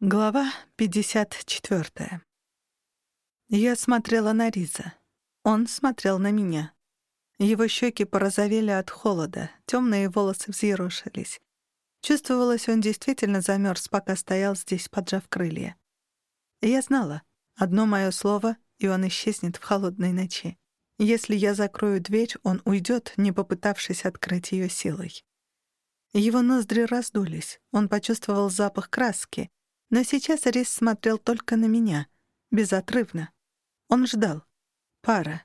Глава 54. Я смотрела на Риза. Он смотрел на меня. Его щеки порозовели от холода, темные волосы взъерошились. Чувствовалось, он действительно замерз, пока стоял здесь, поджав крылья. Я знала, одно мое слово, и он исчезнет в холодной ночи. Если я закрою дверь, он уйдет, не попытавшись открыть ее силой. Его ноздри раздулись, он почувствовал запах краски — но сейчас Рис смотрел только на меня, безотрывно. Он ждал. Пара.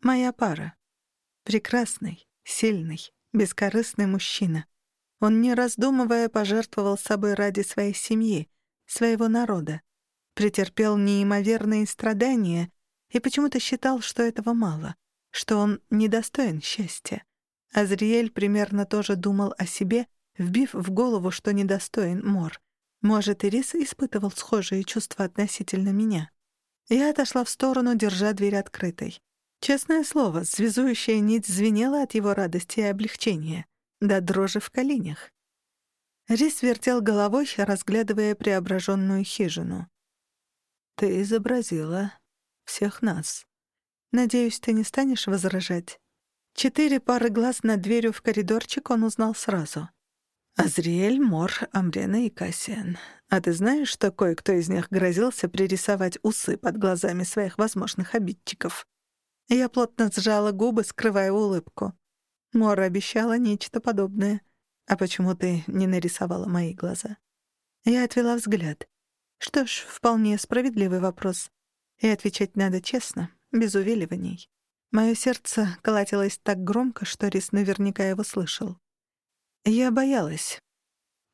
Моя пара. Прекрасный, сильный, бескорыстный мужчина. Он, не раздумывая, пожертвовал собой ради своей семьи, своего народа. Претерпел неимоверные страдания и почему-то считал, что этого мало, что он недостоин счастья. Азриэль примерно тоже думал о себе, вбив в голову, что недостоин Мор. Может, Ирис испытывал схожие чувства относительно меня. Я отошла в сторону, держа дверь открытой. Честное слово, связующая нить звенела от его радости и облегчения, до дрожи в коленях. Рис вертел головой, разглядывая преображенную хижину. «Ты изобразила всех нас. Надеюсь, ты не станешь возражать?» Четыре пары глаз над дверью в коридорчик он узнал сразу. Азриэль, Мор, Амрена и Кассиан. А ты знаешь, что кое-кто из них грозился пририсовать усы под глазами своих возможных обидчиков? Я плотно сжала губы, скрывая улыбку. Мор обещала нечто подобное. А почему ты не нарисовала мои глаза? Я отвела взгляд. Что ж, вполне справедливый вопрос. И отвечать надо честно, без увиливаний. Моё сердце колотилось так громко, что Рис наверняка его слышал. «Я боялась».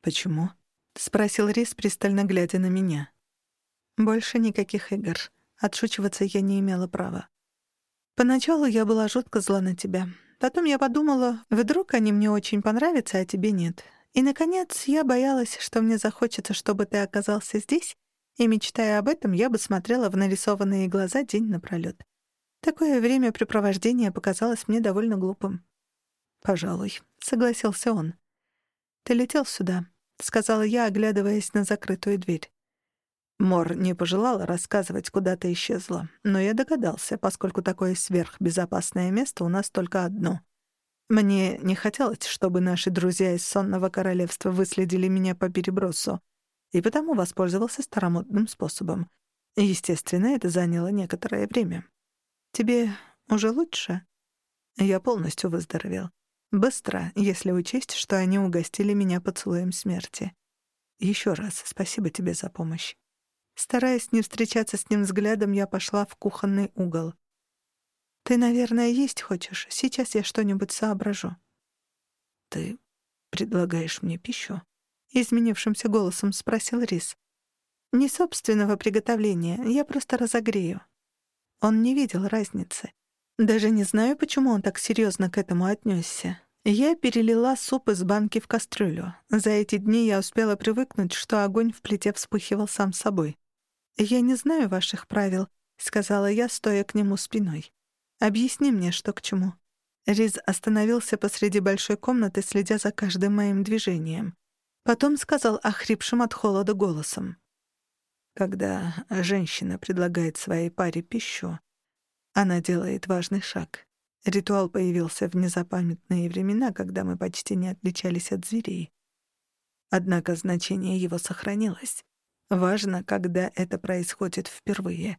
«Почему?» — спросил Рис, пристально глядя на меня. «Больше никаких игр. Отшучиваться я не имела права. Поначалу я была жутко зла на тебя. Потом я подумала, вдруг они мне очень понравятся, а тебе нет. И, наконец, я боялась, что мне захочется, чтобы ты оказался здесь, и, мечтая об этом, я бы смотрела в нарисованные глаза день напролёт. Такое времяпрепровождение показалось мне довольно глупым. «Пожалуй», — согласился он. «Ты летел сюда», — сказала я, оглядываясь на закрытую дверь. Мор не пожелала рассказывать, куда ты исчезла, но я догадался, поскольку такое сверхбезопасное место у нас только одно. Мне не хотелось, чтобы наши друзья из Сонного Королевства выследили меня по перебросу, и потому воспользовался старомодным способом. Естественно, это заняло некоторое время. Тебе уже лучше? Я полностью выздоровел. Быстро, если учесть, что они угостили меня поцелуем смерти. Еще раз спасибо тебе за помощь. Стараясь не встречаться с ним взглядом, я пошла в кухонный угол. «Ты, наверное, есть хочешь? Сейчас я что-нибудь соображу». «Ты предлагаешь мне пищу?» — изменившимся голосом спросил Рис. «Не собственного приготовления, я просто разогрею». Он не видел разницы. Даже не знаю, почему он так серьезно к этому отнесся. Я перелила суп из банки в кастрюлю. За эти дни я успела привыкнуть, что огонь в плите вспыхивал сам собой. «Я не знаю ваших правил», — сказала я, стоя к нему спиной. «Объясни мне, что к чему». Риз остановился посреди большой комнаты, следя за каждым моим движением. Потом сказал охрипшим от холода голосом. «Когда женщина предлагает своей паре пищу, она делает важный шаг. Ритуал появился в незапамятные времена, когда мы почти не отличались от зверей. Однако значение его сохранилось. Важно, когда это происходит впервые.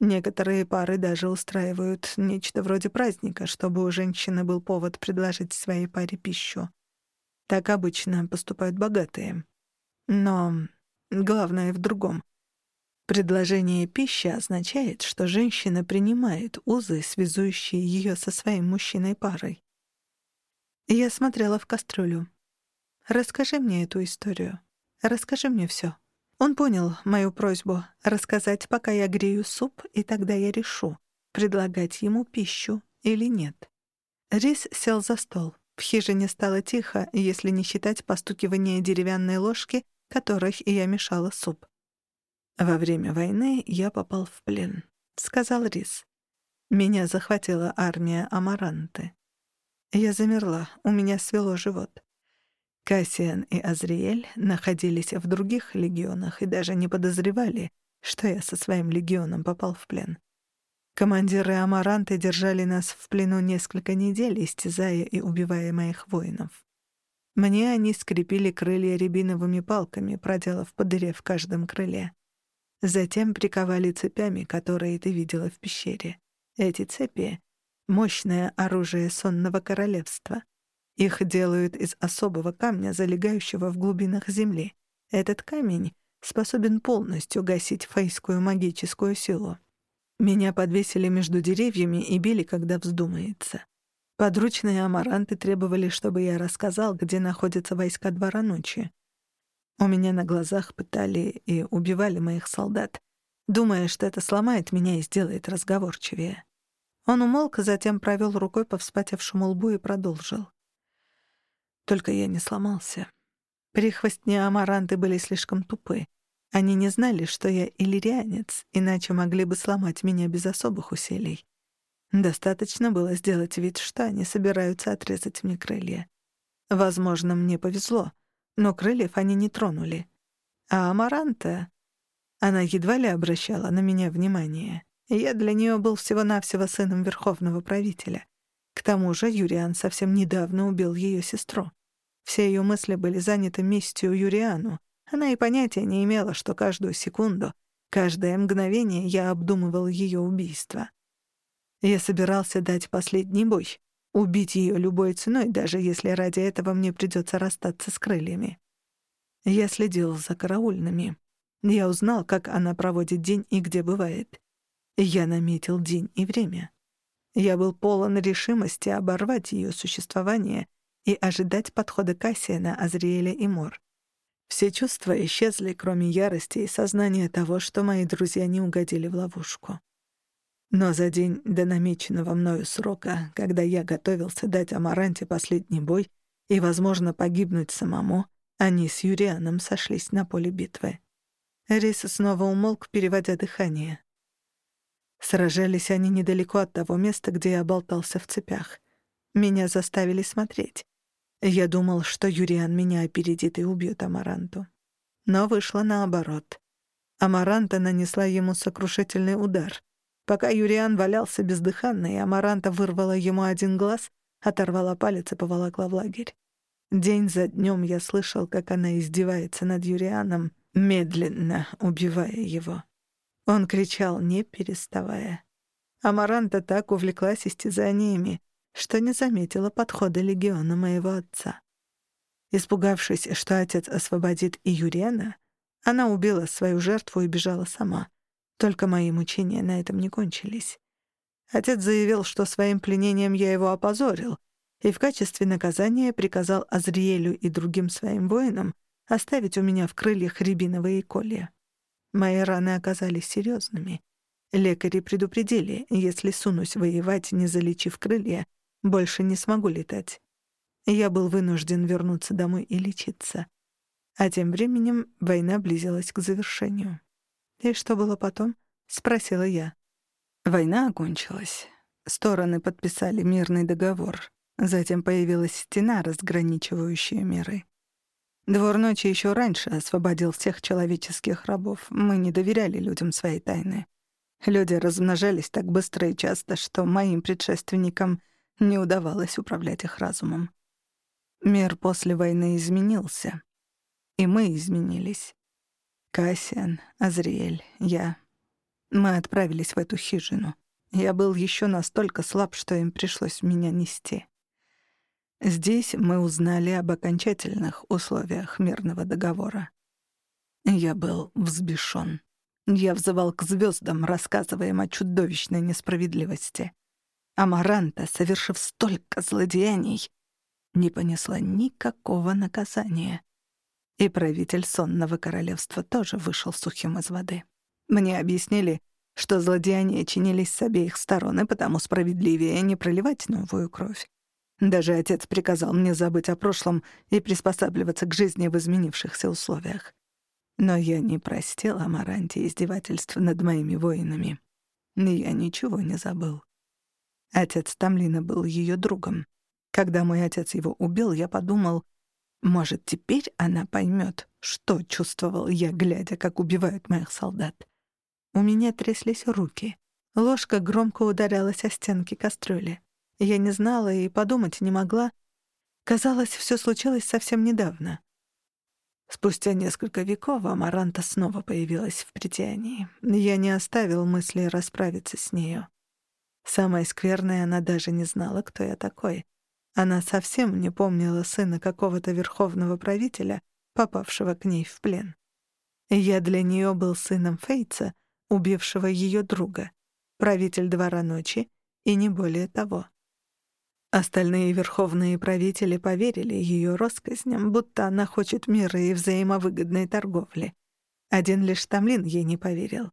Некоторые пары даже устраивают нечто вроде праздника, чтобы у женщины был повод предложить своей паре пищу. Так обычно поступают богатые. Но главное в другом. Предложение пищи означает, что женщина принимает узы, связующие ее со своим мужчиной-парой. Я смотрела в кастрюлю. «Расскажи мне эту историю. Расскажи мне все. Он понял мою просьбу рассказать, пока я грею суп, и тогда я решу, предлагать ему пищу или нет. Рис сел за стол. В хижине стало тихо, если не считать постукивания деревянной ложки, которой я мешала суп. «Во время войны я попал в плен», — сказал Рис. «Меня захватила армия Амаранты. Я замерла, у меня свело живот. Кассиан и Азриэль находились в других легионах и даже не подозревали, что я со своим легионом попал в плен. Командиры Амаранты держали нас в плену несколько недель, истязая и убивая моих воинов. Мне они скрепили крылья рябиновыми палками, проделав по дыре в каждом крыле. Затем приковали цепями, которые ты видела в пещере. Эти цепи — мощное оружие сонного королевства. Их делают из особого камня, залегающего в глубинах земли. Этот камень способен полностью гасить фейскую магическую силу. Меня подвесили между деревьями и били, когда вздумается. Подручные амаранты требовали, чтобы я рассказал, где находятся войска двора ночи. У меня на глазах пытали и убивали моих солдат, думая, что это сломает меня и сделает разговорчивее. Он умолк, затем провел рукой по вспотевшему лбу и продолжил. Только я не сломался. Прихвостни амаранты были слишком тупы. Они не знали, что я иллирианец, иначе могли бы сломать меня без особых усилий. Достаточно было сделать вид, что они собираются отрезать мне крылья. Возможно, мне повезло, но крыльев они не тронули. А Амаранта... Она едва ли обращала на меня внимание. Я для нее был всего-навсего сыном верховного правителя. К тому же Юриан совсем недавно убил ее сестру. Все ее мысли были заняты местью Юриану, она и понятия не имела, что каждую секунду, каждое мгновение я обдумывал ее убийство. Я собирался дать последний бой, убить ее любой ценой, даже если ради этого мне придется расстаться с крыльями. Я следил за караульными. Я узнал, как она проводит день и где бывает. Я наметил день и время. Я был полон решимости оборвать ее существование и ожидать подхода Кассиана, Азриэля и Мор. Все чувства исчезли, кроме ярости и сознания того, что мои друзья не угодили в ловушку. Но за день до намеченного мною срока, когда я готовился дать Амаранте последний бой и, возможно, погибнуть самому, они с Юрианом сошлись на поле битвы. Рис снова умолк, переводя дыхание. Сражались они недалеко от того места, где я болтался в цепях. Меня заставили смотреть. Я думал, что Юриан меня опередит и убьет Амаранту. Но вышло наоборот. Амаранта нанесла ему сокрушительный удар. Пока Юриан валялся бездыханный, Амаранта вырвала ему один глаз, оторвала палец и поволокла в лагерь. День за днем я слышал, как она издевается над Юрианом, медленно убивая его. Он кричал, не переставая. Амаранта так увлеклась истязаниями, что не заметила подхода легиона моего отца. Испугавшись, что отец освободит и Юрена, она убила свою жертву и бежала сама. Только мои мучения на этом не кончились. Отец заявил, что своим пленением я его опозорил, и в качестве наказания приказал Азриэлю и другим своим воинам оставить у меня в крыльях рябиновые колья. Мои раны оказались серьезными. Лекари предупредили, если сунусь воевать, не залечив крылья, больше не смогу летать. Я был вынужден вернуться домой и лечиться. А тем временем война близилась к завершению. «И что было потом?» — спросила я. Война окончилась. Стороны подписали мирный договор. Затем появилась стена, разграничивающая миры. Двор ночи еще раньше освободил всех человеческих рабов. Мы не доверяли людям своей тайны. Люди размножались так быстро и часто, что моим предшественникам не удавалось управлять их разумом. Мир после войны изменился. И мы изменились. Кассиан, Азриэль, я. Мы отправились в эту хижину. Я был еще настолько слаб, что им пришлось меня нести. Здесь мы узнали об окончательных условиях мирного договора. Я был взбешен. Я взывал к звездам, рассказывая о чудовищной несправедливости. Амаранта, совершив столько злодеяний, не понесла никакого наказания. И правитель сонного королевства тоже вышел сухим из воды. Мне объяснили, что злодеяния чинились с обеих сторон, и потому справедливее не проливать новую кровь. Даже отец приказал мне забыть о прошлом и приспосабливаться к жизни в изменившихся условиях. Но я не простил Амаранте издевательств над моими воинами. Я ничего не забыл. Отец Тамлина был ее другом. Когда мой отец его убил, я подумал, Может, теперь она поймет, что чувствовал я, глядя, как убивают моих солдат. У меня тряслись руки. Ложка громко ударялась о стенки кастрюли. Я не знала и подумать не могла. Казалось, все случилось совсем недавно. Спустя несколько веков Амаранта снова появилась в притянии. Я не оставил мысли расправиться с нею. Самое скверное, она даже не знала, кто я такой. Она совсем не помнила сына какого-то верховного правителя, попавшего к ней в плен. Я для нее был сыном Фейца, убившего ее друга, правитель двора ночи, и не более того. Остальные верховные правители поверили ее россказням, будто она хочет мира и взаимовыгодной торговли. Один лишь Тамлин ей не поверил.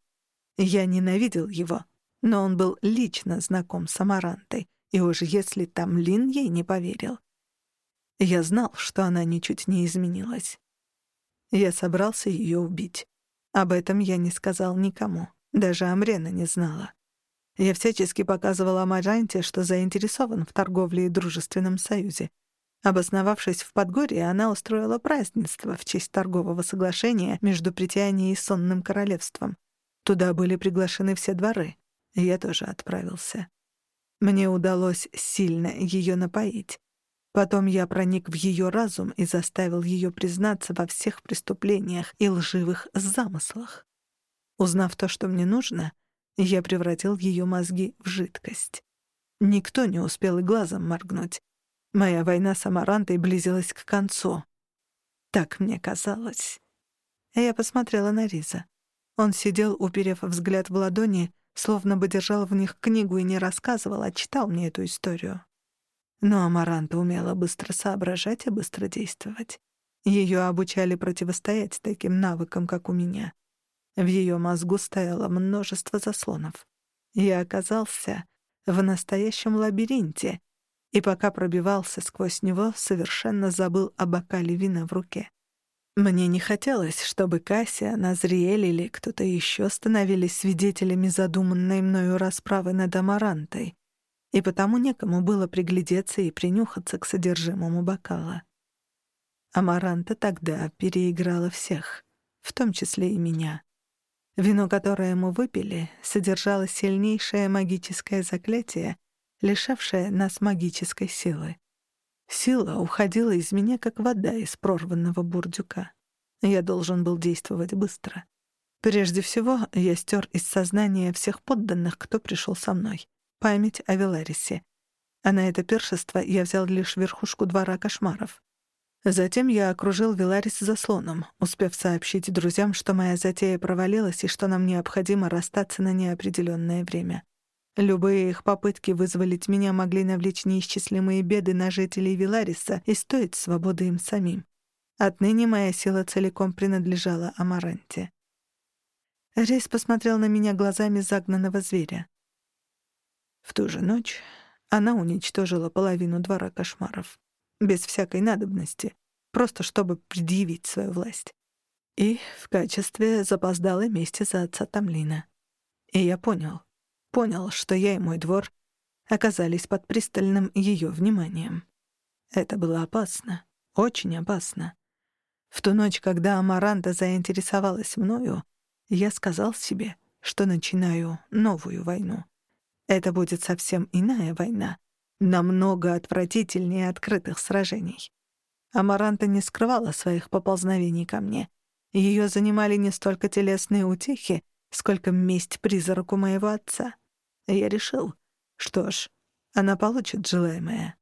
Я ненавидел его, но он был лично знаком с Амарантой, и уж если Тамлин ей не поверил. Я знал, что она ничуть не изменилась. Я собрался ее убить. Об этом я не сказал никому, даже Амрена не знала. Я всячески показывал Амаранте, что заинтересован в торговле и дружественном союзе. Обосновавшись в Подгорье, она устроила празднество в честь торгового соглашения между Притянией и Сонным Королевством. Туда были приглашены все дворы. Я тоже отправился. Мне удалось сильно ее напоить. Потом я проник в ее разум и заставил ее признаться во всех преступлениях и лживых замыслах. Узнав то, что мне нужно — я превратил ее мозги в жидкость. Никто не успел и глазом моргнуть. Моя война с Амарантой близилась к концу. Так мне казалось. Я посмотрела на Риза. Он сидел, уперев взгляд в ладони, словно бы держал в них книгу и не рассказывал, а читал мне эту историю. Но Амаранта умела быстро соображать и быстро действовать. Ее обучали противостоять таким навыкам, как у меня — в ее мозгу стояло множество заслонов. Я оказался в настоящем лабиринте, и пока пробивался сквозь него, совершенно забыл о бокале вина в руке. Мне не хотелось, чтобы Кассия, Назриэль или кто-то еще становились свидетелями задуманной мною расправы над Амарантой, и потому некому было приглядеться и принюхаться к содержимому бокала. Амаранта тогда переиграла всех, в том числе и меня. Вино, которое мы выпили, содержало сильнейшее магическое заклятие, лишавшее нас магической силы. Сила уходила из меня, как вода из прорванного бурдюка. Я должен был действовать быстро. Прежде всего, я стер из сознания всех подданных, кто пришел со мной. Память о Веларисе. А на это пиршество я взял лишь верхушку двора кошмаров. Затем я окружил Виларис заслоном, успев сообщить друзьям, что моя затея провалилась и что нам необходимо расстаться на неопределённое время. Любые их попытки вызволить меня могли навлечь неисчислимые беды на жителей Вилариса и стоить свободы им самим. Отныне моя сила целиком принадлежала Амаранте. Рейс посмотрел на меня глазами загнанного зверя. В ту же ночь она уничтожила половину двора кошмаров без всякой надобности, просто чтобы предъявить свою власть. И в качестве запоздалой мести за отца Тамлина. И я понял, понял, что я и мой двор оказались под пристальным ее вниманием. Это было опасно, очень опасно. В ту ночь, когда Амаранта заинтересовалась мною, я сказал себе, что начинаю новую войну. Это будет совсем иная война, намного отвратительнее открытых сражений. Амаранта не скрывала своих поползновений ко мне. Ее занимали не столько телесные утехи, сколько месть призраку моего отца. Я решил, что ж, она получит желаемое.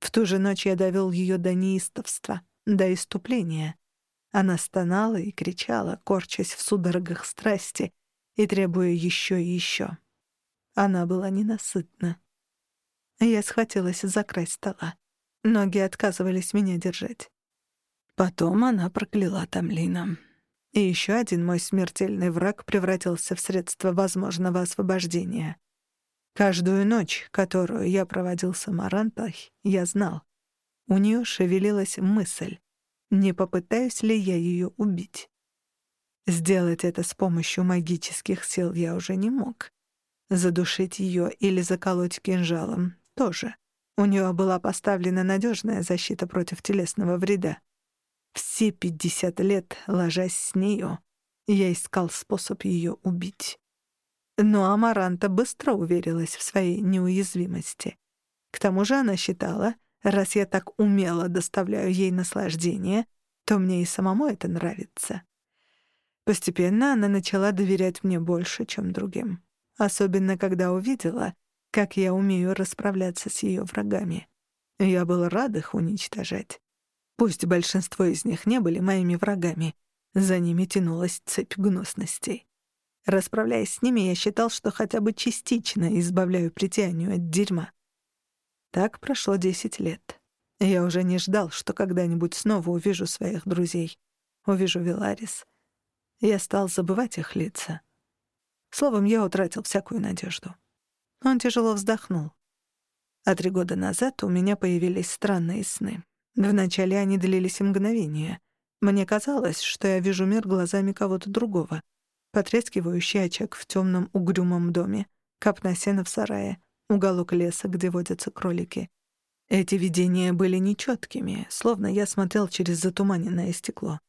В ту же ночь я довел ее до неистовства, до иступления. Она стонала и кричала, корчась в судорогах страсти и требуя еще и еще. Она была ненасытна. Я схватилась за край стола. Ноги отказывались меня держать. Потом она прокляла Тамлина. И еще один мой смертельный враг превратился в средство возможного освобождения. Каждую ночь, которую я проводил с Амарантой, я знал. У нее шевелилась мысль, не попытаюсь ли я ее убить. Сделать это с помощью магических сил я уже не мог. Задушить ее или заколоть кинжалом тоже. У нее была поставлена надежная защита против телесного вреда. Все пятьдесят лет, ложась с нею, я искал способ ее убить. Но Амаранта быстро уверилась в своей неуязвимости. К тому же она считала, раз я так умело доставляю ей наслаждение, то мне и самому это нравится. Постепенно она начала доверять мне больше, чем другим. Особенно, когда увидела, как я умею расправляться с ее врагами. Я был рад их уничтожать. Пусть большинство из них не были моими врагами, за ними тянулась цепь гнусностей. Расправляясь с ними, я считал, что хотя бы частично избавляю притянию от дерьма. Так прошло десять лет. Я уже не ждал, что когда-нибудь снова увижу своих друзей. Увижу Виларис. Я стал забывать их лица. Словом, я утратил всякую надежду. Он тяжело вздохнул. А три года назад у меня появились странные сны. Вначале они длились мгновения. Мне казалось, что я вижу мир глазами кого-то другого. Потрескивающий очаг в темном угрюмом доме, капна сена в сарае, уголок леса, где водятся кролики. Эти видения были нечеткими, словно я смотрел через затуманенное стекло.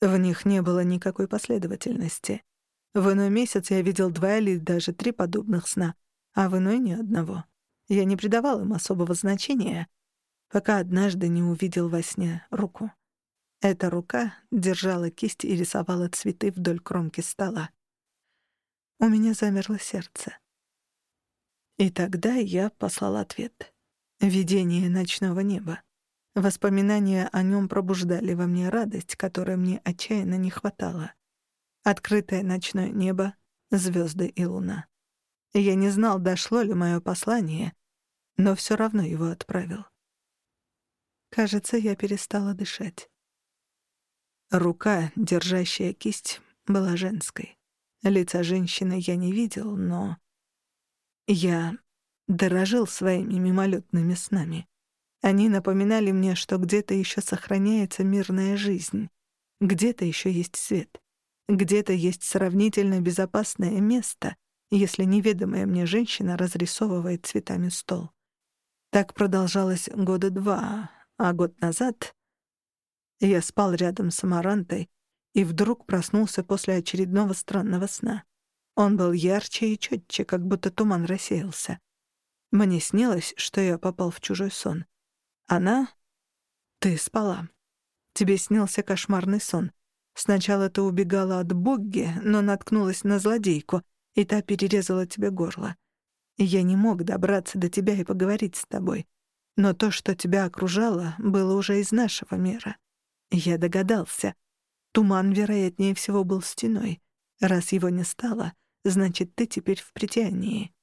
В них не было никакой последовательности. В иной месяц я видел два или даже три подобных сна, а в иной — ни одного. Я не придавал им особого значения, пока однажды не увидел во сне руку. Эта рука держала кисть и рисовала цветы вдоль кромки стола. У меня замерло сердце. И тогда я послал ответ. Видение ночного неба. Воспоминания о нем пробуждали во мне радость, которой мне отчаянно не хватало. Открытое ночное небо, звезды и луна. Я не знал, дошло ли мое послание, но все равно его отправил. Кажется, я перестала дышать. Рука, держащая кисть, была женской. Лица женщины я не видел, но... Я дорожил своими мимолетными снами. Они напоминали мне, что где-то еще сохраняется мирная жизнь, где-то еще есть свет, где-то есть сравнительно безопасное место, если неведомая мне женщина разрисовывает цветами стол. Так продолжалось года два, а год назад я спал рядом с Амарантой и вдруг проснулся после очередного странного сна. Он был ярче и четче, как будто туман рассеялся. Мне снилось, что я попал в чужой сон. Она... Ты спала. Тебе снился кошмарный сон. Сначала ты убегала от Богги, но наткнулась на злодейку, и та перерезала тебе горло. Я не мог добраться до тебя и поговорить с тобой. Но то, что тебя окружало, было уже из нашего мира. Я догадался. Туман, вероятнее всего, был стеной. Раз его не стало, значит, ты теперь в притянии.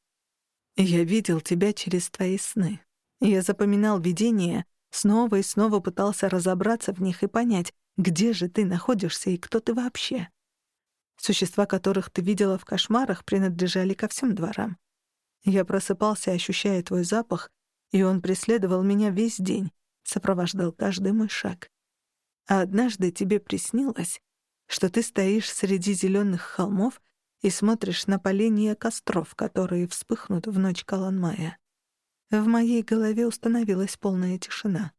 Я видел тебя через твои сны. Я запоминал видения, снова и снова пытался разобраться в них и понять, где же ты находишься и кто ты вообще. Существа, которых ты видела в кошмарах, принадлежали ко всем дворам. Я просыпался, ощущая твой запах, и он преследовал меня весь день, сопровождал каждый мой шаг. А однажды тебе приснилось, что ты стоишь среди зеленых холмов и смотришь на поленья костров, которые вспыхнут в ночь Каланмая. В моей голове установилась полная тишина.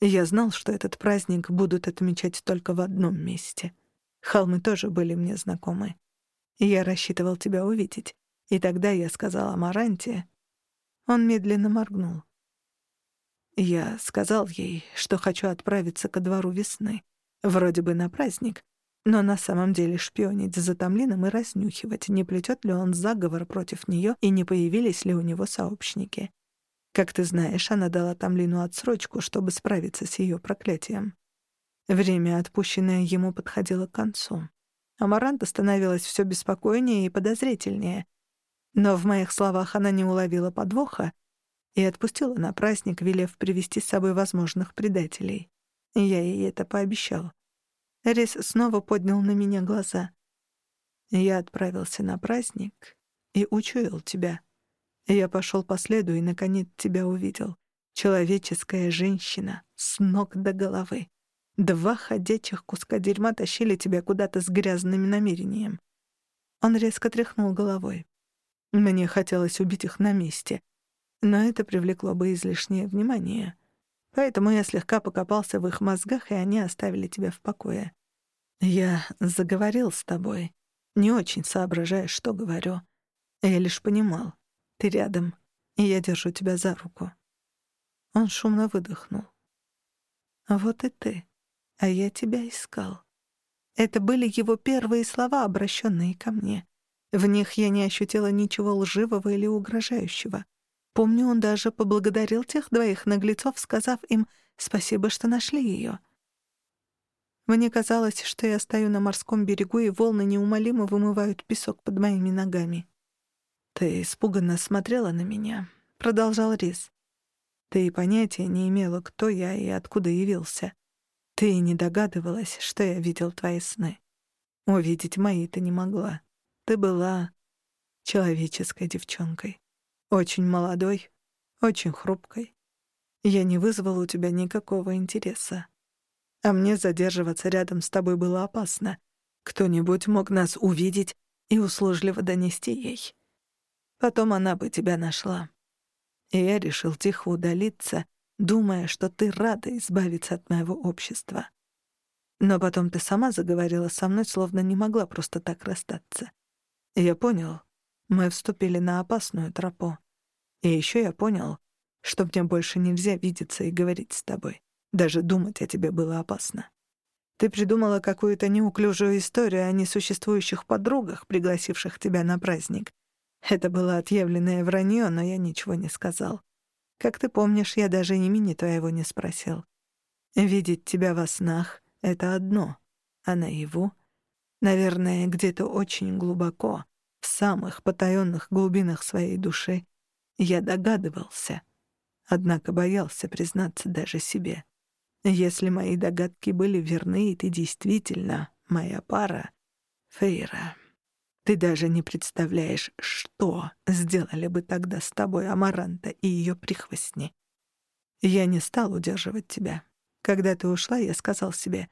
Я знал, что этот праздник будут отмечать только в одном месте. Холмы тоже были мне знакомы. Я рассчитывал тебя увидеть, и тогда я сказал Амаранте. Он медленно моргнул. Я сказал ей, что хочу отправиться ко двору весны, вроде бы на праздник, но на самом деле шпионить за Тамлином и разнюхивать, не плетет ли он заговор против нее и не появились ли у него сообщники. Как ты знаешь, она дала Тамлину отсрочку, чтобы справиться с ее проклятием. Время, отпущенное ему, подходило к концу. Амаранта становилась все беспокойнее и подозрительнее. Но в моих словах она не уловила подвоха, и отпустила на праздник, велев привести с собой возможных предателей. Я ей это пообещал. Рис снова поднял на меня глаза. Я отправился на праздник и учуял тебя. Я пошел по следу и, наконец, тебя увидел. Человеческая женщина с ног до головы. Два ходячих куска дерьма тащили тебя куда-то с грязным намерением. Он резко тряхнул головой. Мне хотелось убить их на месте, но это привлекло бы излишнее внимание. Поэтому я слегка покопался в их мозгах, и они оставили тебя в покое. Я заговорил с тобой, не очень соображая, что говорю. Я лишь понимал, ты рядом, и я держу тебя за руку. Он шумно выдохнул. Вот и ты. А я тебя искал. Это были его первые слова, обращенные ко мне. В них я не ощутила ничего лживого или угрожающего. Помню, он даже поблагодарил тех двоих наглецов, сказав им «спасибо, что нашли ее». Мне казалось, что я стою на морском берегу, и волны неумолимо вымывают песок под моими ногами. «Ты испуганно смотрела на меня», — продолжал Рис. «Ты понятия не имела, кто я и откуда явился. Ты не догадывалась, что я видел твои сны. Увидеть мои ты не могла. Ты была человеческой девчонкой. Очень молодой, очень хрупкой. Я не вызвал у тебя никакого интереса. А мне задерживаться рядом с тобой было опасно. Кто-нибудь мог нас увидеть и услужливо донести ей. Потом она бы тебя нашла. И я решил тихо удалиться, думая, что ты рада избавиться от моего общества. Но потом ты сама заговорила со мной, словно не могла просто так расстаться. Я понял, мы вступили на опасную тропу. И еще я понял, что мне больше нельзя видеться и говорить с тобой. Даже думать о тебе было опасно. Ты придумала какую-то неуклюжую историю о несуществующих подругах, пригласивших тебя на праздник. Это было отъявленное вранье, но я ничего не сказал. Как ты помнишь, я даже имени твоего не спросил. Видеть тебя во снах — это одно, а наяву — наверное, где-то очень глубоко, самых потаённых глубинах своей души, я догадывался, однако боялся признаться даже себе. Если мои догадки были верны, и ты действительно моя пара, Фейра, ты даже не представляешь, что сделали бы тогда с тобой Амаранта и ее прихвостни. Я не стал удерживать тебя. Когда ты ушла, я сказал себе,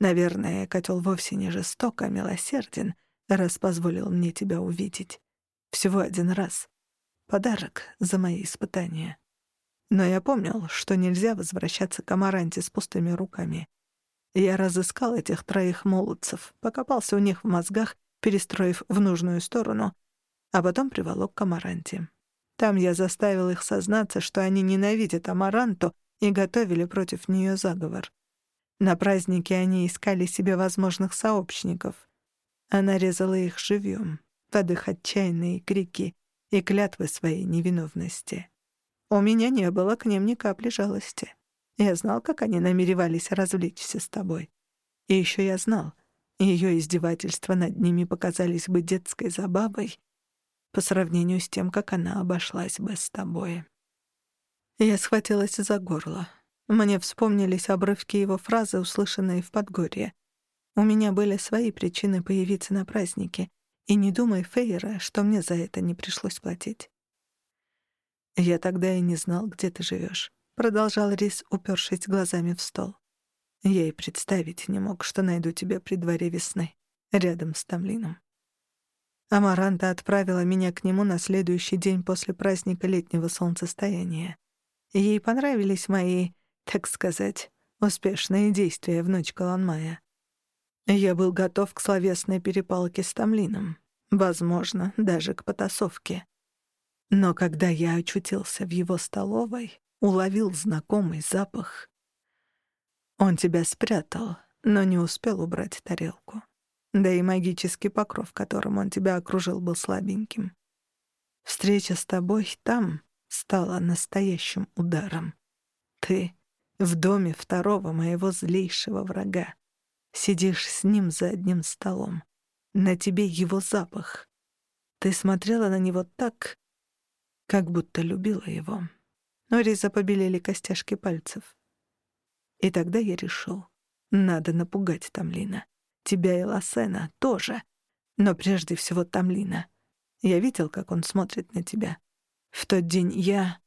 наверное, котел вовсе не жесток, а милосерден, раз позволил мне тебя увидеть. Всего один раз. Подарок за мои испытания. Но я помнил, что нельзя возвращаться к Амаранте с пустыми руками. Я разыскал этих троих молодцев, покопался у них в мозгах, перестроив в нужную сторону, а потом приволок к Амаранте. Там я заставил их сознаться, что они ненавидят Амаранту и готовили против нее заговор. На празднике они искали себе возможных сообщников. Она резала их живьем, под их отчаянные крики, и клятвы своей невиновности. У меня не было к ним ни капли жалости. Я знал, как они намеревались развлечься с тобой. И еще я знал, ее издевательства над ними показались бы детской забавой по сравнению с тем, как она обошлась бы с тобой. Я схватилась за горло. Мне вспомнились обрывки его фразы, услышанные в Подгорье. У меня были свои причины появиться на празднике, и не думай, Фейера, что мне за это не пришлось платить. «Я тогда и не знал, где ты живешь», — продолжал Рис, упершись глазами в стол. «Я и представить не мог, что найду тебя при дворе весны, рядом с Тамлином». Амаранта отправила меня к нему на следующий день после праздника летнего солнцестояния. Ей понравились мои, так сказать, успешные действия в ночь Каланмая. Я был готов к словесной перепалке с Тамлином, возможно, даже к потасовке. Но когда я очутился в его столовой, уловил знакомый запах. Он тебя спрятал, но не успел убрать тарелку. Да и магический покров, которым он тебя окружил, был слабеньким. Встреча с тобой там стала настоящим ударом. Ты в доме второго моего злейшего врага. Сидишь с ним за одним столом. На тебе его запах. Ты смотрела на него так, как будто любила его. У Риза побелели костяшки пальцев. И тогда я решил, надо напугать Тамлина. Тебя и Лассена тоже. Но прежде всего Тамлина. Я видел, как он смотрит на тебя. В тот день я...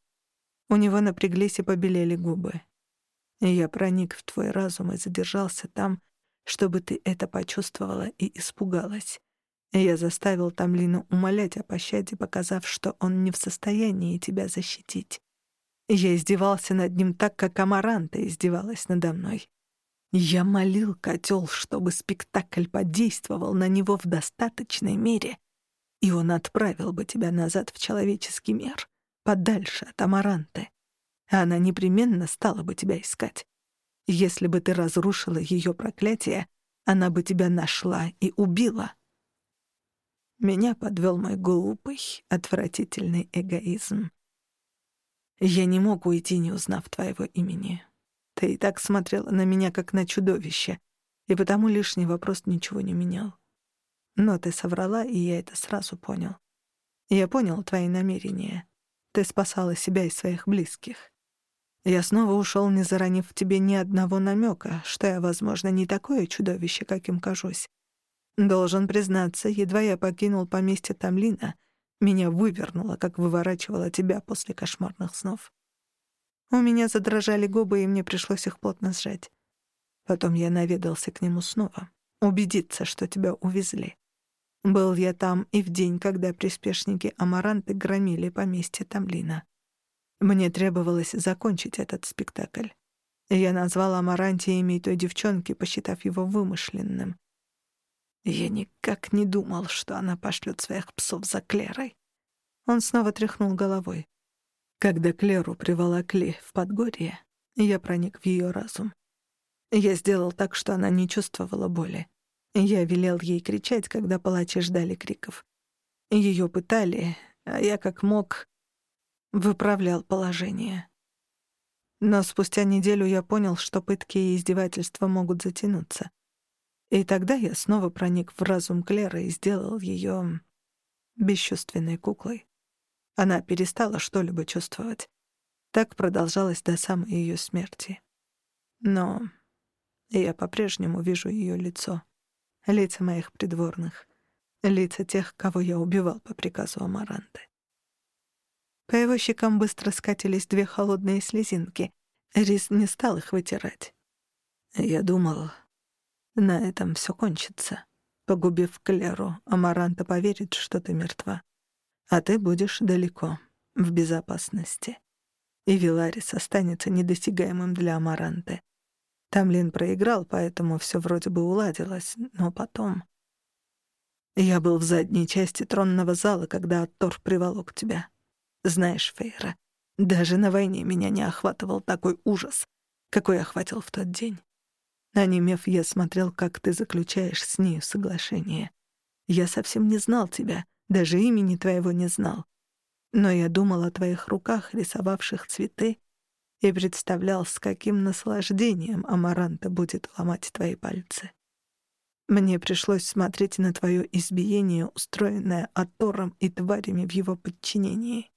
У него напряглись и побелели губы. Я проник в твой разум и задержался там, чтобы ты это почувствовала и испугалась. Я заставил Тамлину умолять о пощаде, показав, что он не в состоянии тебя защитить. Я издевался над ним так, как Амаранта издевалась надо мной. Я молил котел, чтобы спектакль подействовал на него в достаточной мере, и он отправил бы тебя назад в человеческий мир, подальше от Амаранты. Она непременно стала бы тебя искать. Если бы ты разрушила ее проклятие, она бы тебя нашла и убила. Меня подвел мой глупый, отвратительный эгоизм. Я не мог уйти, не узнав твоего имени. Ты и так смотрела на меня, как на чудовище, и потому лишний вопрос ничего не менял. Но ты соврала, и я это сразу понял. Я понял твои намерения. Ты спасала себя и своих близких. Я снова ушел, не заронив в тебе ни одного намека, что я, возможно, не такое чудовище, каким кажусь. Должен признаться, едва я покинул поместье Тамлина, меня вывернуло, как выворачивало тебя после кошмарных снов. У меня задрожали губы, и мне пришлось их плотно сжать. Потом я наведался к нему снова, убедиться, что тебя увезли. Был я там и в день, когда приспешники Амаранты громили поместье Тамлина. Мне требовалось закончить этот спектакль. Я назвал Амаранте имя той девчонки, посчитав его вымышленным. Я никак не думал, что она пошлет своих псов за Клерой. Он снова тряхнул головой. Когда Клеру приволокли в Подгорье, я проник в ее разум. Я сделал так, что она не чувствовала боли. Я велел ей кричать, когда палачи ждали криков. Ее пытали, а я как мог выправлял положение. Но спустя неделю я понял, что пытки и издевательства могут затянуться. И тогда я снова проник в разум Клеры и сделал ее бесчувственной куклой. Она перестала что-либо чувствовать. Так продолжалось до самой ее смерти. Но я по-прежнему вижу ее лицо, лица моих придворных, лица тех, кого я убивал по приказу Амаранты. По его щекам быстро скатились две холодные слезинки. Рис не стал их вытирать. Я думал, на этом все кончится. Погубив Клеру, Амаранта поверит, что ты мертва а ты будешь далеко, в безопасности. И Виларис останется недосягаемым для Амаранты. Тамлин проиграл, поэтому все вроде бы уладилось, но потом... Я был в задней части тронного зала, когда Аттор приволок тебя. Знаешь, Фейра, даже на войне меня не охватывал такой ужас, какой охватил в тот день. Онемев, я смотрел, как ты заключаешь с нею соглашение. Я совсем не знал тебя — даже имени твоего не знал. Но я думал о твоих руках, рисовавших цветы, и представлял, с каким наслаждением Амаранта будет ломать твои пальцы. Мне пришлось смотреть на твое избиение, устроенное Атором и тварями в его подчинении.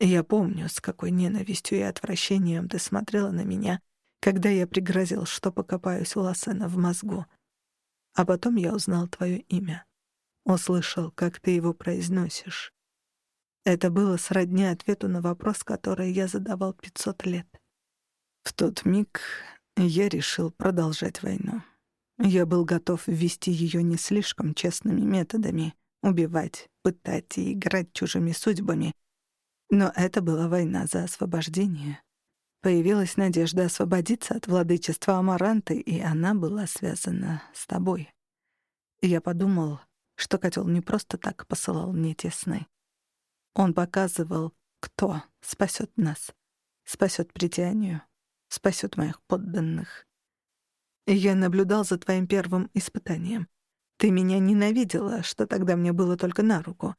Я помню, с какой ненавистью и отвращением ты смотрела на меня, когда я пригрозил, что покопаюсь у Лассена в мозгу. А потом я узнал твое имя. Услышал, как ты его произносишь. Это было сродни ответу на вопрос, который я задавал 500 лет. В тот миг я решил продолжать войну. Я был готов ввести ее не слишком честными методами, убивать, пытать и играть чужими судьбами. Но это была война за освобождение. Появилась надежда освободиться от владычества Амаранты, и она была связана с тобой. Я подумал, что котел не просто так посылал мне те сны. Он показывал, кто спасет нас, спасет притянию, спасет моих подданных. Я наблюдал за твоим первым испытанием. Ты меня ненавидела, что тогда мне было только на руку.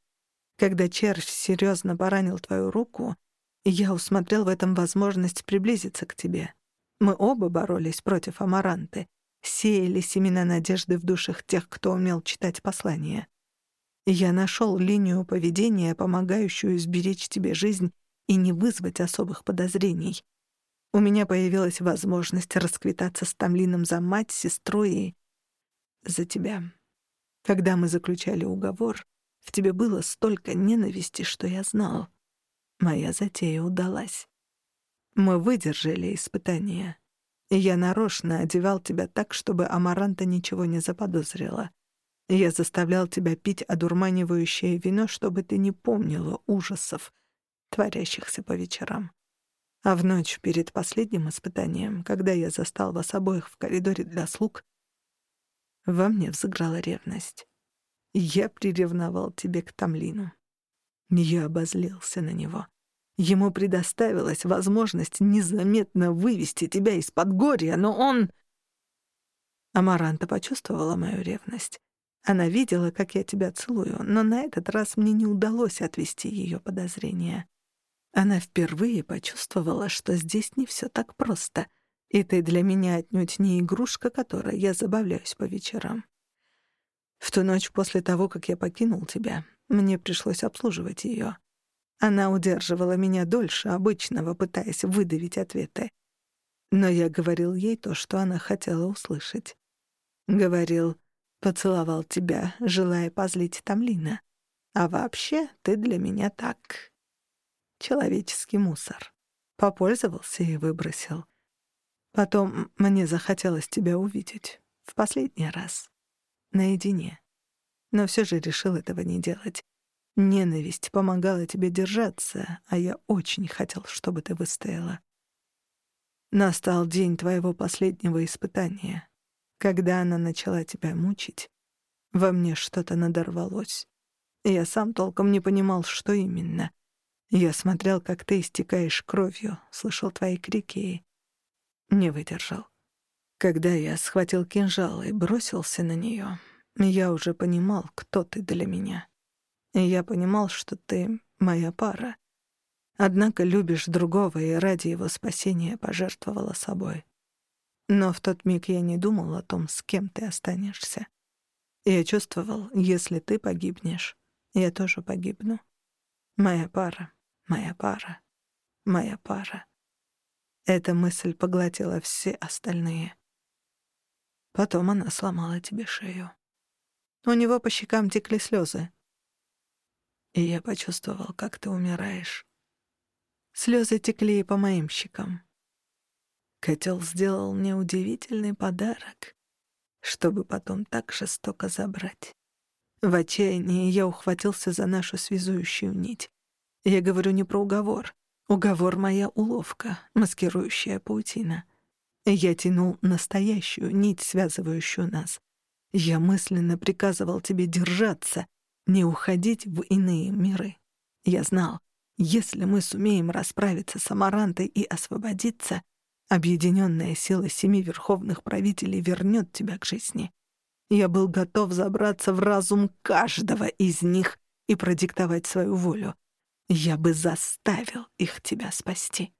Когда червь серьезно поранил твою руку, я усмотрел в этом возможность приблизиться к тебе. Мы оба боролись против Амаранты — сеяли семена надежды в душах тех, кто умел читать послания. Я нашел линию поведения, помогающую сберечь тебе жизнь и не вызвать особых подозрений. У меня появилась возможность расквитаться с Тамлином за мать, сестру и... за тебя. Когда мы заключали уговор, в тебе было столько ненависти, что я знал. Моя затея удалась. Мы выдержали испытания. Я нарочно одевал тебя так, чтобы Амаранта ничего не заподозрила. Я заставлял тебя пить одурманивающее вино, чтобы ты не помнила ужасов, творящихся по вечерам. А в ночь перед последним испытанием, когда я застал вас обоих в коридоре для слуг, во мне взыграла ревность. Я приревновал тебе к Тамлину. Я обозлился на него. Ему предоставилась возможность незаметно вывести тебя из Подгорья, но он... Амаранта почувствовала мою ревность. Она видела, как я тебя целую, но на этот раз мне не удалось отвести ее подозрения. Она впервые почувствовала, что здесь не все так просто, и ты для меня отнюдь не игрушка, которой я забавляюсь по вечерам. В ту ночь после того, как я покинул тебя, мне пришлось обслуживать ее. Она удерживала меня дольше обычного, пытаясь выдавить ответы. Но я говорил ей то, что она хотела услышать. Говорил, поцеловал тебя, желая позлить Тамлина. А вообще ты для меня так. Человеческий мусор. Попользовался и выбросил. Потом мне захотелось тебя увидеть. В последний раз. Наедине. Но все же решил этого не делать. Ненависть помогала тебе держаться, а я очень хотел, чтобы ты выстояла. Настал день твоего последнего испытания. Когда она начала тебя мучить, во мне что-то надорвалось. Я сам толком не понимал, что именно. Я смотрел, как ты истекаешь кровью, слышал твои крики и... Не выдержал. Когда я схватил кинжал и бросился на нее, я уже понимал, кто ты для меня. И я понимал, что ты моя пара. Однако любишь другого и ради его спасения пожертвовала собой. Но в тот миг я не думал о том, с кем ты останешься. Я чувствовал, если ты погибнешь, я тоже погибну. Моя пара моя пара, моя пара. Эта мысль поглотила все остальные. Потом она сломала тебе шею. У него по щекам текли слезы. И я почувствовал, как ты умираешь. Слезы текли и по моим щекам. Котел сделал мне удивительный подарок, чтобы потом так жестоко забрать. В отчаянии я ухватился за нашу связующую нить. Я говорю не про уговор. Уговор — моя уловка, маскирующая паутина. Я тянул настоящую нить, связывающую нас. Я мысленно приказывал тебе держаться, не уходить в иные миры. Я знал, если мы сумеем расправиться с Амарантой и освободиться, объединенная сила семи верховных правителей вернет тебя к жизни. Я был готов забраться в разум каждого из них и продиктовать свою волю. Я бы заставил их тебя спасти.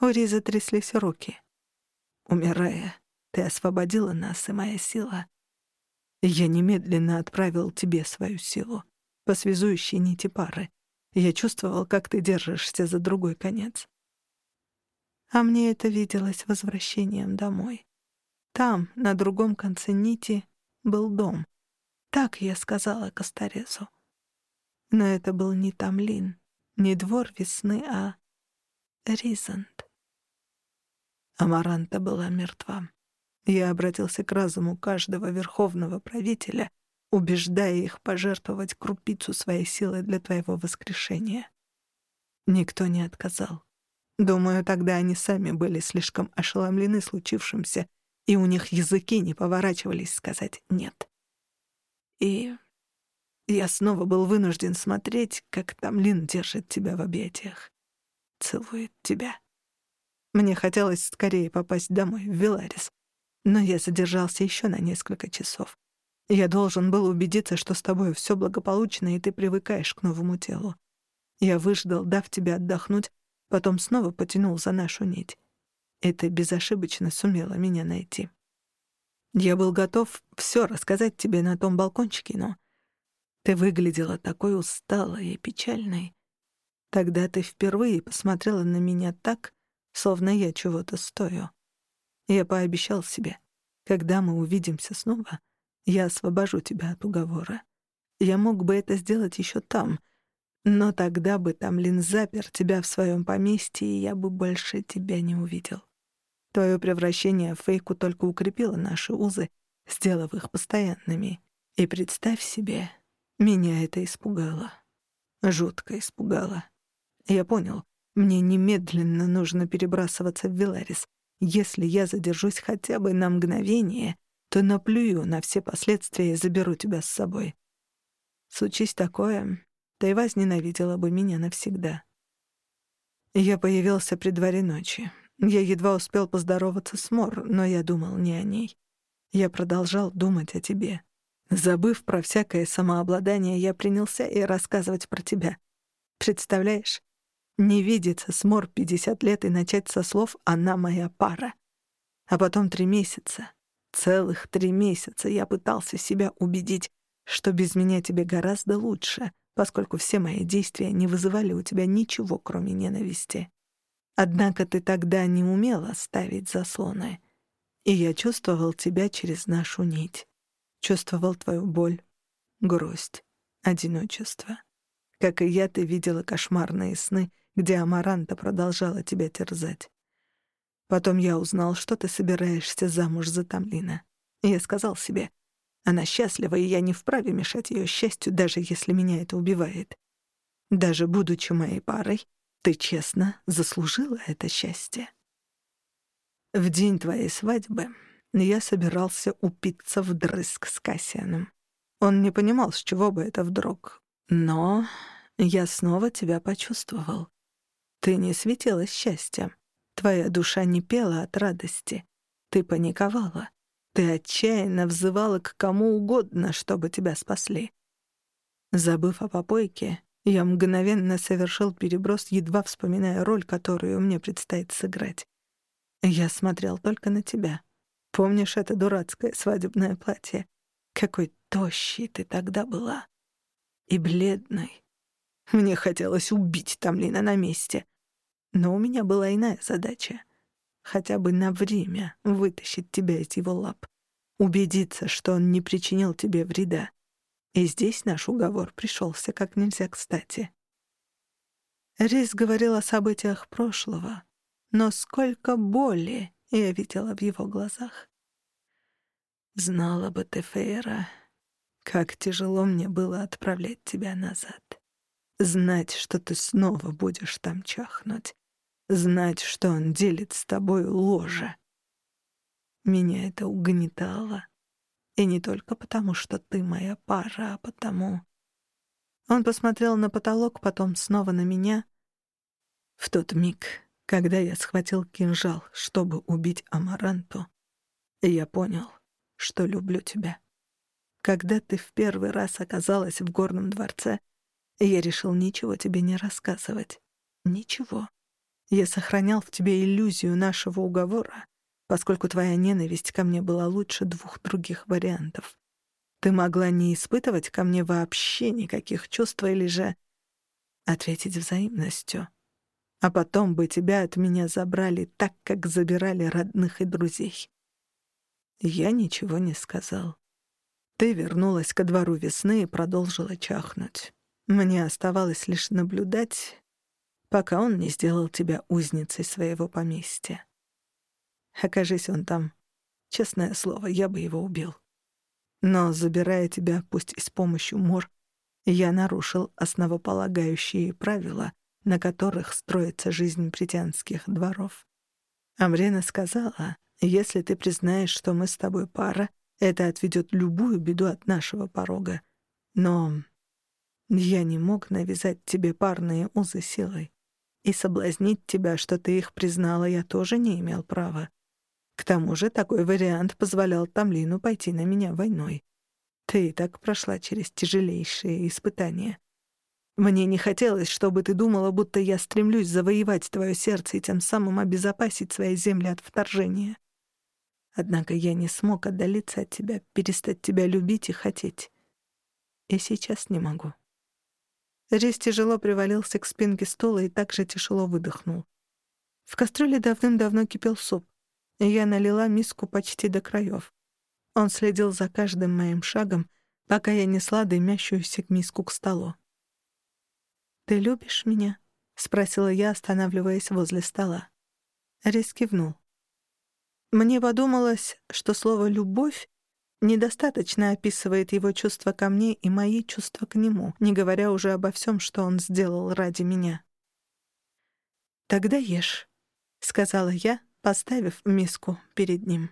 У Ризы тряслись руки. Умирая, ты освободила нас, и моя сила. Я немедленно отправил тебе свою силу, по связующей нити пары. Я чувствовал, как ты держишься за другой конец. А мне это виделось возвращением домой. Там, на другом конце нити, был дом. Так я сказала Костарезу. Но это был не Тамлин, не двор весны, а Ризант. Амаранта была мертва. Я обратился к разуму каждого верховного правителя, убеждая их пожертвовать крупицу своей силы для твоего воскрешения. Никто не отказал. Думаю, тогда они сами были слишком ошеломлены случившимся, и у них языки не поворачивались сказать «нет». И я снова был вынужден смотреть, как Тамлин держит тебя в объятиях. Целует тебя. Мне хотелось скорее попасть домой, в Веларис. Но я задержался еще на несколько часов. Я должен был убедиться, что с тобой все благополучно, и ты привыкаешь к новому телу. Я выждал, дав тебе отдохнуть, потом снова потянул за нашу нить. И ты безошибочно сумела меня найти. Я был готов все рассказать тебе на том балкончике, но ты выглядела такой усталой и печальной. Тогда ты впервые посмотрела на меня так, словно я чего-то стою. Я пообещал себе, когда мы увидимся снова, я освобожу тебя от уговора. Я мог бы это сделать еще там, но тогда бы Тамлин запер тебя в своем поместье, и я бы больше тебя не увидел. Твое превращение в фейку только укрепило наши узы, сделав их постоянными. И представь себе, меня это испугало. Жутко испугало. Я понял, Мне немедленно нужно перебрасываться в Веларис. Если я задержусь хотя бы на мгновение, то наплюю на все последствия и заберу тебя с собой. Случись такое, ты возненавидела бы меня навсегда. Я появился при дворе ночи. Я едва успел поздороваться с Мор, но я думал не о ней. Я продолжал думать о тебе. Забыв про всякое самообладание, я принялся и рассказывать про тебя. Представляешь? Не видеться с Мор 50 лет и начать со слов «она моя пара». А потом три месяца. Целых три месяца я пытался себя убедить, что без меня тебе гораздо лучше, поскольку все мои действия не вызывали у тебя ничего, кроме ненависти. Однако ты тогда не умела ставить заслоны, и я чувствовал тебя через нашу нить. Чувствовал твою боль, грусть, одиночество. Как и я, ты видела кошмарные сны, где Амаранта продолжала тебя терзать. Потом я узнал, что ты собираешься замуж за Тамлина. Я сказал себе, она счастлива, и я не вправе мешать ее счастью, даже если меня это убивает. Даже будучи моей парой, ты честно заслужила это счастье. В день твоей свадьбы я собирался упиться вдрызг с Кассианом. Он не понимал, с чего бы это вдруг. Но я снова тебя почувствовал. Ты не светилась счастьем. Твоя душа не пела от радости. Ты паниковала. Ты отчаянно взывала к кому угодно, чтобы тебя спасли. Забыв о попойке, я мгновенно совершил переброс, едва вспоминая роль, которую мне предстоит сыграть. Я смотрел только на тебя. Помнишь это дурацкое свадебное платье? Какой тощей ты тогда была. И бледной. Мне хотелось убить Тамлина на месте. Но у меня была иная задача. Хотя бы на время вытащить тебя из его лап. Убедиться, что он не причинил тебе вреда. И здесь наш уговор пришелся как нельзя кстати. Рейс говорил о событиях прошлого, но сколько боли я видела в его глазах. Знала бы ты, Фейра, как тяжело мне было отправлять тебя назад. Знать, что ты снова будешь там чахнуть. Знать, что он делит с тобой ложе. Меня это угнетало. И не только потому, что ты моя пара, а потому... Он посмотрел на потолок, потом снова на меня. В тот миг, когда я схватил кинжал, чтобы убить Амаранту, я понял, что люблю тебя. Когда ты в первый раз оказалась в горном дворце, я решил ничего тебе не рассказывать. Ничего. Я сохранял в тебе иллюзию нашего уговора, поскольку твоя ненависть ко мне была лучше двух других вариантов. Ты могла не испытывать ко мне вообще никаких чувств или же ответить взаимностью. А потом бы тебя от меня забрали так, как забирали родных и друзей. Я ничего не сказал. Ты вернулась ко двору весны и продолжила чахнуть. Мне оставалось лишь наблюдать, пока он не сделал тебя узницей своего поместья. Окажись он там, честное слово, я бы его убил. Но, забирая тебя, пусть и с помощью мор, я нарушил основополагающие правила, на которых строится жизнь британских дворов. Амрена сказала, если ты признаешь, что мы с тобой пара, это отведет любую беду от нашего порога. Но я не мог навязать тебе парные узы силой. И соблазнить тебя, что ты их признала, я тоже не имел права. К тому же такой вариант позволял Тамлину пойти на меня войной. Ты и так прошла через тяжелейшие испытания. Мне не хотелось, чтобы ты думала, будто я стремлюсь завоевать твое сердце и тем самым обезопасить свои земли от вторжения. Однако я не смог отдалиться от тебя, перестать тебя любить и хотеть. И сейчас не могу. Рис тяжело привалился к спинке стула и также тяжело выдохнул. В кастрюле давным-давно кипел суп. и Я налила миску почти до краев. Он следил за каждым моим шагом, пока я несла дымящуюся миску к столу. «Ты любишь меня?» — спросила я, останавливаясь возле стола. Рис кивнул. Мне подумалось, что слово «любовь» недостаточно описывает его чувства ко мне и мои чувства к нему, не говоря уже обо всем, что он сделал ради меня. «Тогда ешь», — сказала я, поставив миску перед ним.